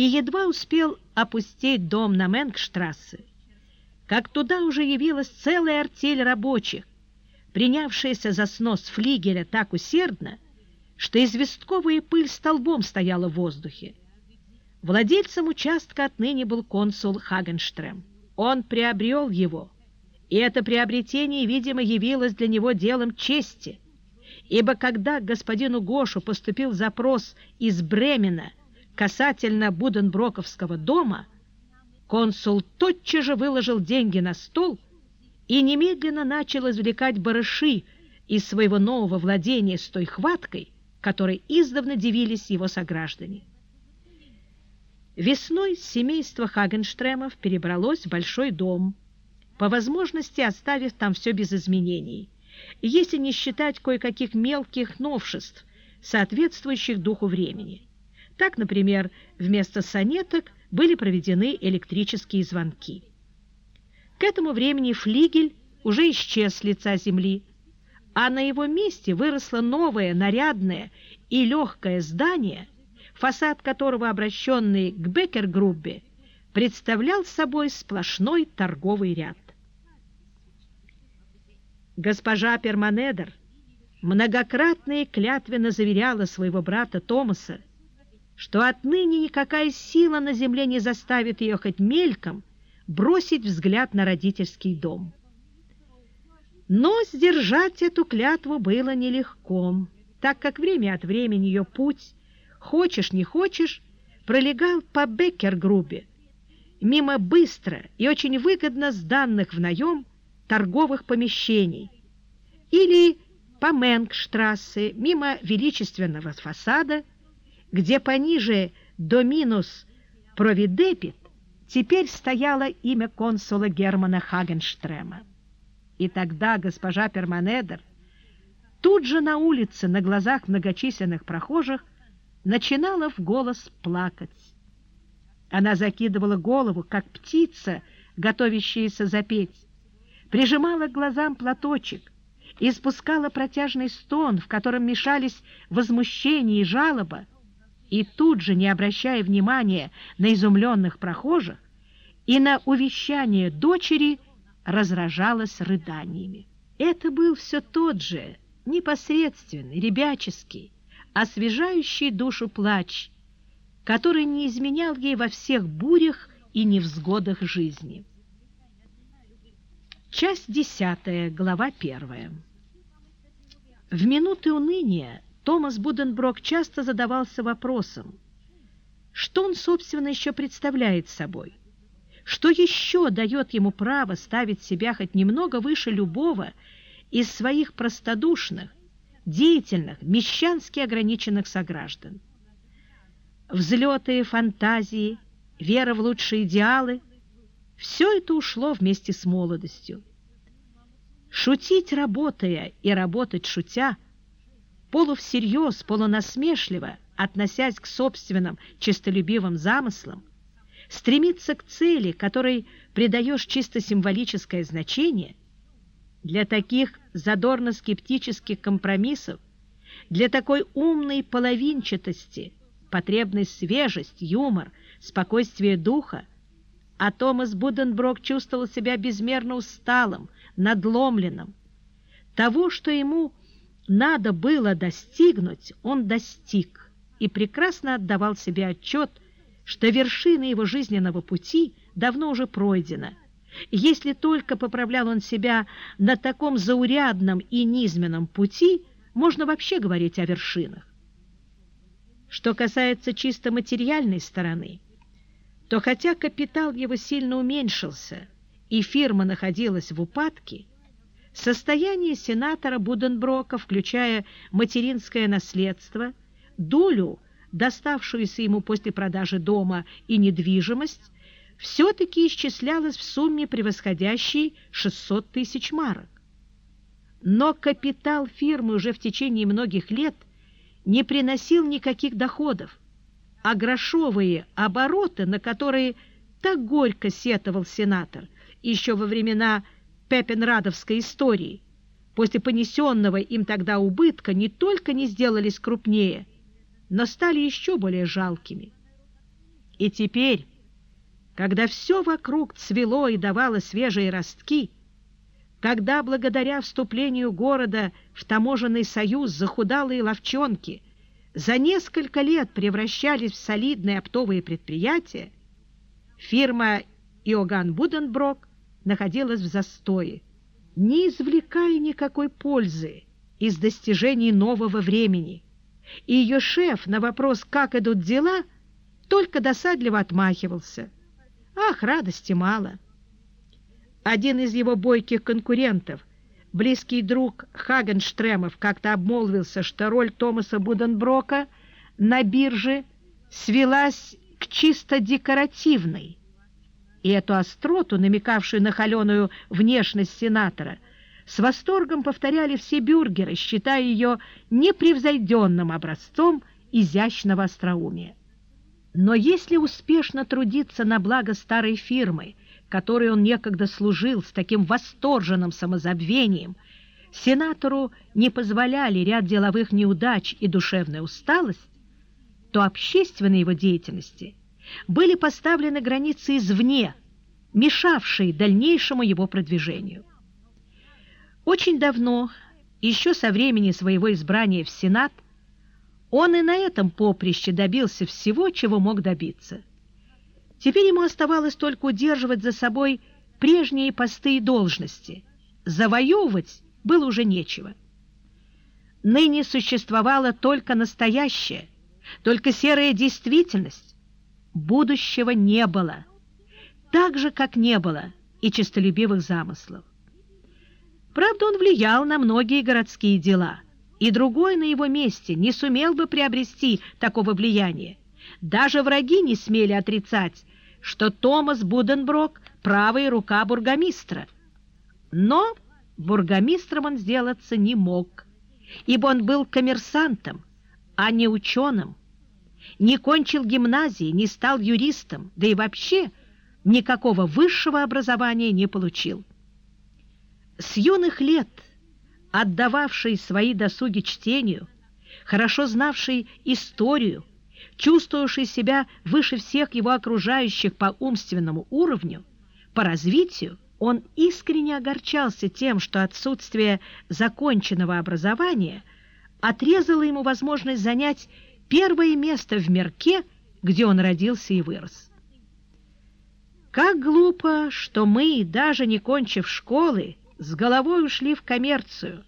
и едва успел опустить дом на Менгштрассе, как туда уже явилась целая артель рабочих, принявшаяся за снос флигеля так усердно, что известковая пыль столбом стояла в воздухе. Владельцем участка отныне был консул Хагенштрем. Он приобрел его, и это приобретение, видимо, явилось для него делом чести, ибо когда господину Гошу поступил запрос из Бремена касательно Буденброковского дома, консул тотчас же выложил деньги на стол и немедленно начал извлекать барыши из своего нового владения с той хваткой, которой издавна дивились его сограждане. Весной семейство Хагенштремов перебралось в большой дом, по возможности оставив там все без изменений, если не считать кое-каких мелких новшеств, соответствующих духу времени. Так, например, вместо сонеток были проведены электрические звонки. К этому времени флигель уже исчез с лица земли, а на его месте выросло новое, нарядное и легкое здание, фасад которого, обращенный к Беккергруббе, представлял собой сплошной торговый ряд. Госпожа Перманедер многократно и клятвенно заверяла своего брата Томаса, что отныне никакая сила на земле не заставит ее хоть мельком бросить взгляд на родительский дом. Но сдержать эту клятву было нелегко, так как время от времени ее путь, хочешь не хочешь, пролегал по Беккергрубе, мимо быстро и очень выгодно сданных в наем торговых помещений, или по Менгштрассе, мимо величественного фасада, где пониже Доминус Провидепит теперь стояло имя консула Германа Хагенштрема. И тогда госпожа Перманедер тут же на улице, на глазах многочисленных прохожих, начинала в голос плакать. Она закидывала голову, как птица, готовящаяся запеть, прижимала к глазам платочек, и спускала протяжный стон, в котором мешались возмущение и жалоба, и тут же, не обращая внимания на изумленных прохожих и на увещание дочери, разражалась рыданиями. Это был все тот же, непосредственный, ребяческий, освежающий душу плач, который не изменял ей во всех бурях и невзгодах жизни. Часть десятая, глава первая. В минуты уныния Томас Буденброк часто задавался вопросом, что он, собственно, еще представляет собой, что еще дает ему право ставить себя хоть немного выше любого из своих простодушных, деятельных, мещански ограниченных сограждан. Взлеты, фантазии, вера в лучшие идеалы – все это ушло вместе с молодостью. Шутить, работая, и работать, шутя, полувсерьез, полунасмешливо, относясь к собственным честолюбивым замыслам, стремиться к цели, которой придаешь чисто символическое значение, для таких задорно-скептических компромиссов, для такой умной половинчатости потребны свежесть, юмор, спокойствие духа, а Томас Буденброк чувствовал себя безмерно усталым, надломленным. Того, что ему надо было достигнуть, он достиг и прекрасно отдавал себе отчет, что вершина его жизненного пути давно уже пройдена. Если только поправлял он себя на таком заурядном и низменном пути, можно вообще говорить о вершинах. Что касается чисто материальной стороны, то хотя капитал его сильно уменьшился и фирма находилась в упадке, состояние сенатора Буденброка, включая материнское наследство, долю, доставшуюся ему после продажи дома и недвижимость, все-таки исчислялось в сумме, превосходящей 600 тысяч марок. Но капитал фирмы уже в течение многих лет – не приносил никаких доходов, а грошовые обороты, на которые так горько сетовал сенатор еще во времена Пепенрадовской истории, после понесенного им тогда убытка не только не сделались крупнее, но стали еще более жалкими. И теперь, когда все вокруг цвело и давало свежие ростки, когда благодаря вступлению города в таможенный союз захудалые ловчонки за несколько лет превращались в солидные оптовые предприятия, фирма Иоганн Буденброк находилась в застое, не извлекая никакой пользы из достижений нового времени. И ее шеф на вопрос «как идут дела?» только досадливо отмахивался. Ах, радости мало! Один из его бойких конкурентов, близкий друг Хагенштремов, как-то обмолвился, что роль Томаса Буденброка на бирже свелась к чисто декоративной, и эту остроту, намекавшую на холеную внешность сенатора, с восторгом повторяли все бюргеры, считая ее непревзойденным образцом изящного остроумия. Но если успешно трудиться на благо старой фирмы, которой он некогда служил с таким восторженным самозабвением, сенатору не позволяли ряд деловых неудач и душевная усталость, то общественной его деятельности были поставлены границы извне, мешавшие дальнейшему его продвижению. Очень давно, еще со времени своего избрания в Сенат, он и на этом поприще добился всего, чего мог добиться – Теперь ему оставалось только удерживать за собой прежние посты и должности. Завоевывать было уже нечего. Ныне существовало только настоящее, только серая действительность. Будущего не было, так же, как не было и честолюбивых замыслов. Правда, он влиял на многие городские дела, и другой на его месте не сумел бы приобрести такого влияния. Даже враги не смели отрицать, что Томас Буденброк – правая рука бургомистра. Но бургомистром он сделаться не мог, ибо он был коммерсантом, а не ученым, не кончил гимназии, не стал юристом, да и вообще никакого высшего образования не получил. С юных лет, отдававший свои досуги чтению, хорошо знавший историю, чувствовавший себя выше всех его окружающих по умственному уровню, по развитию, он искренне огорчался тем, что отсутствие законченного образования отрезало ему возможность занять первое место в мирке, где он родился и вырос. Как глупо, что мы, даже не кончив школы, с головой ушли в коммерцию,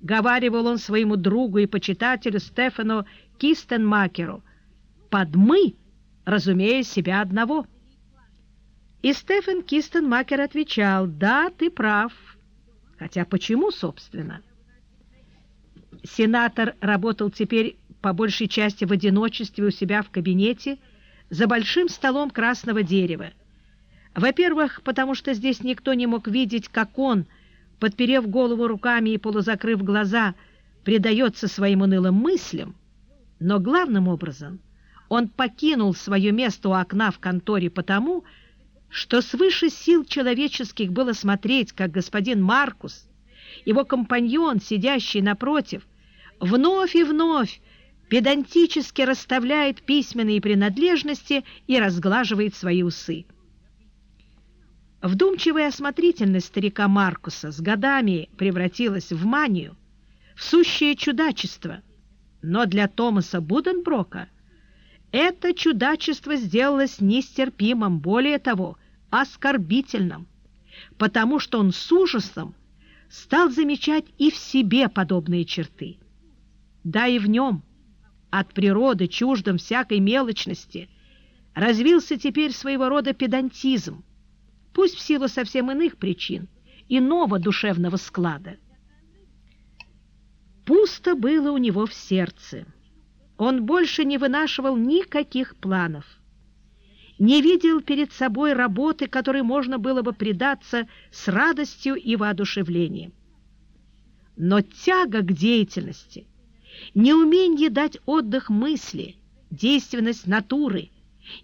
говаривал он своему другу и почитателю Стефану Кистенмакеру – под «мы», разумея себя одного. И Стефан Кистенмакер отвечал, «Да, ты прав». Хотя почему, собственно? Сенатор работал теперь по большей части в одиночестве у себя в кабинете за большим столом красного дерева. Во-первых, потому что здесь никто не мог видеть, как он, подперев голову руками и полузакрыв глаза, предается своим унылым мыслям, но главным образом – он покинул свое место у окна в конторе потому, что свыше сил человеческих было смотреть, как господин Маркус, его компаньон, сидящий напротив, вновь и вновь педантически расставляет письменные принадлежности и разглаживает свои усы. Вдумчивая осмотрительность старика Маркуса с годами превратилась в манию, в сущее чудачество, но для Томаса Буденброка – это чудачество сделалось нестерпимым, более того, оскорбительным, потому что он с ужасом стал замечать и в себе подобные черты. Да и в нем, от природы чуждым всякой мелочности, развился теперь своего рода педантизм, пусть в силу совсем иных причин, иного душевного склада. Пусто было у него в сердце. Он больше не вынашивал никаких планов, не видел перед собой работы, которой можно было бы предаться с радостью и воодушевлением. Но тяга к деятельности, неумение дать отдых мысли, действенность натуры,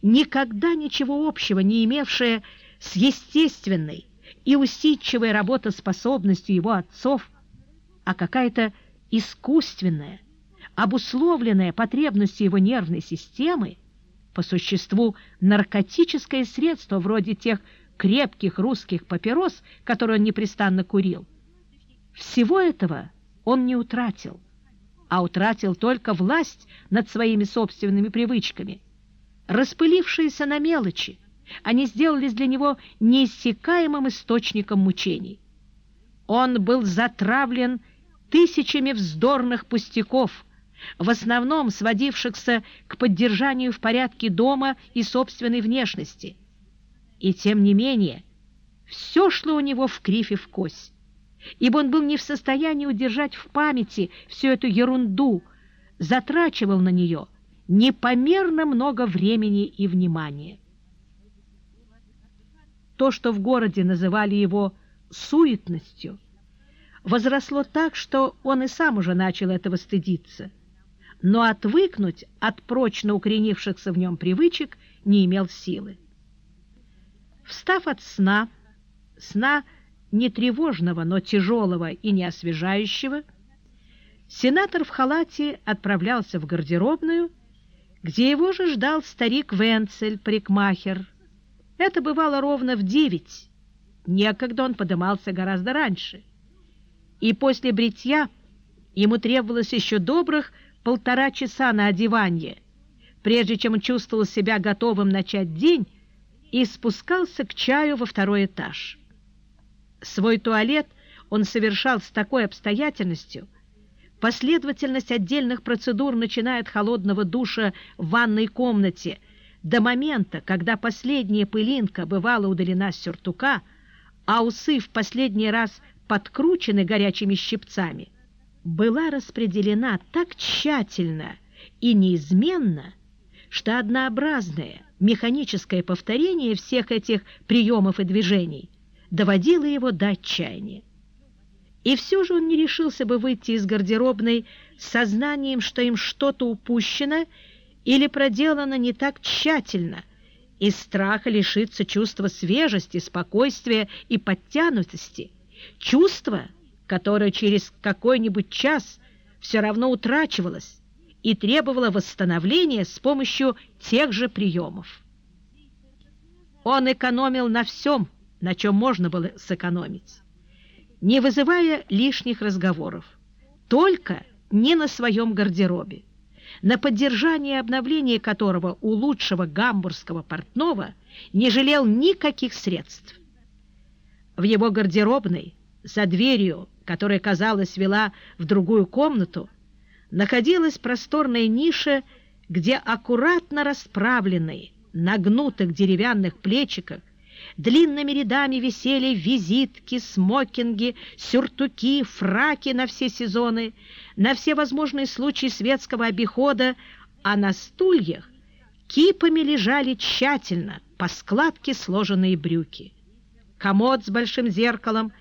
никогда ничего общего не имевшая с естественной и усидчивой работоспособностью его отцов, а какая-то искусственная, обусловленная потребностью его нервной системы, по существу наркотическое средство вроде тех крепких русских папирос, которые он непрестанно курил. Всего этого он не утратил, а утратил только власть над своими собственными привычками. Распылившиеся на мелочи, они сделались для него неиссякаемым источником мучений. Он был затравлен тысячами вздорных пустяков, в основном сводившихся к поддержанию в порядке дома и собственной внешности. И тем не менее, все шло у него в кривь и в кость, ибо он был не в состоянии удержать в памяти всю эту ерунду, затрачивал на нее непомерно много времени и внимания. То, что в городе называли его суетностью, возросло так, что он и сам уже начал этого стыдиться, но отвыкнуть от прочно укоренившихся в нем привычек не имел силы. Встав от сна, сна не тревожного, но тяжелого и не освежающего, сенатор в халате отправлялся в гардеробную, где его же ждал старик Венцель, парикмахер. Это бывало ровно в девять, некогда он подымался гораздо раньше. И после бритья ему требовалось еще добрых полтора часа на одевание, прежде чем он чувствовал себя готовым начать день и спускался к чаю во второй этаж. Свой туалет он совершал с такой обстоятельностью, последовательность отдельных процедур, начиная от холодного душа в ванной комнате. До момента, когда последняя пылинка бывала удалена с сюртука, а усы в последний раз подкручены горячими щипцами, была распределена так тщательно и неизменно, что однообразное механическое повторение всех этих приемов и движений доводило его до отчаяния. И все же он не решился бы выйти из гардеробной с сознанием, что им что-то упущено или проделано не так тщательно, из страха лишиться чувства свежести, спокойствия и подтянутости, чувства, которое через какой-нибудь час все равно утрачивалось и требовало восстановления с помощью тех же приемов. Он экономил на всем, на чем можно было сэкономить, не вызывая лишних разговоров, только не на своем гардеробе на поддержание и обновление которого у лучшего гамбургского портного не жалел никаких средств. В его гардеробной, за дверью, которая, казалось, вела в другую комнату, находилась просторная ниша, где аккуратно расправленные, на гнутых деревянных плечиках, длинными рядами висели визитки, смокинги, сюртуки, фраки на все сезоны, на все возможные случаи светского обихода, а на стульях кипами лежали тщательно по складке сложенные брюки. Комод с большим зеркалом,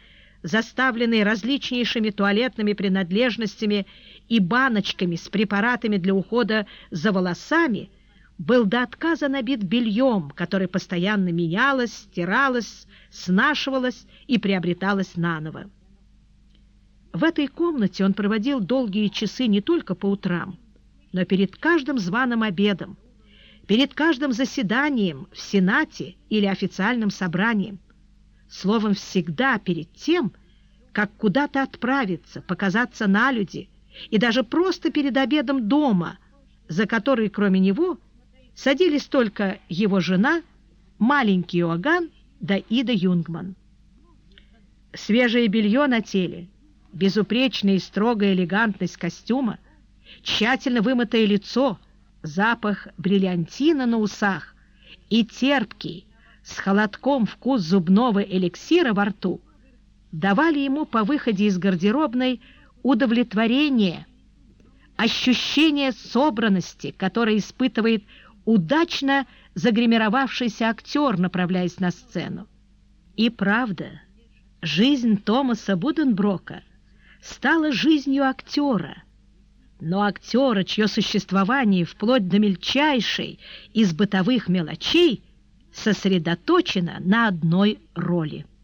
заставленный различнейшими туалетными принадлежностями и баночками с препаратами для ухода за волосами, был до отказа набит бельем, которое постоянно менялось, стиралось, снашивалось и приобреталось наново. В этой комнате он проводил долгие часы не только по утрам, но перед каждым званым обедом, перед каждым заседанием в Сенате или официальным собранием. Словом, всегда перед тем, как куда-то отправиться, показаться на люди, и даже просто перед обедом дома, за который, кроме него, садились только его жена, маленький Иоганн да Ида Юнгман. Свежее белье на теле – безупречная и строгая элегантность костюма, тщательно вымытое лицо, запах бриллиантина на усах и терпкий, с холодком вкус зубного эликсира во рту давали ему по выходе из гардеробной удовлетворение, ощущение собранности, которое испытывает удачно загримировавшийся актер, направляясь на сцену. И правда, жизнь Томаса Буденброка стала жизнью актера. Но актера, чье существование вплоть до мельчайшей из бытовых мелочей сосредоточено на одной роли –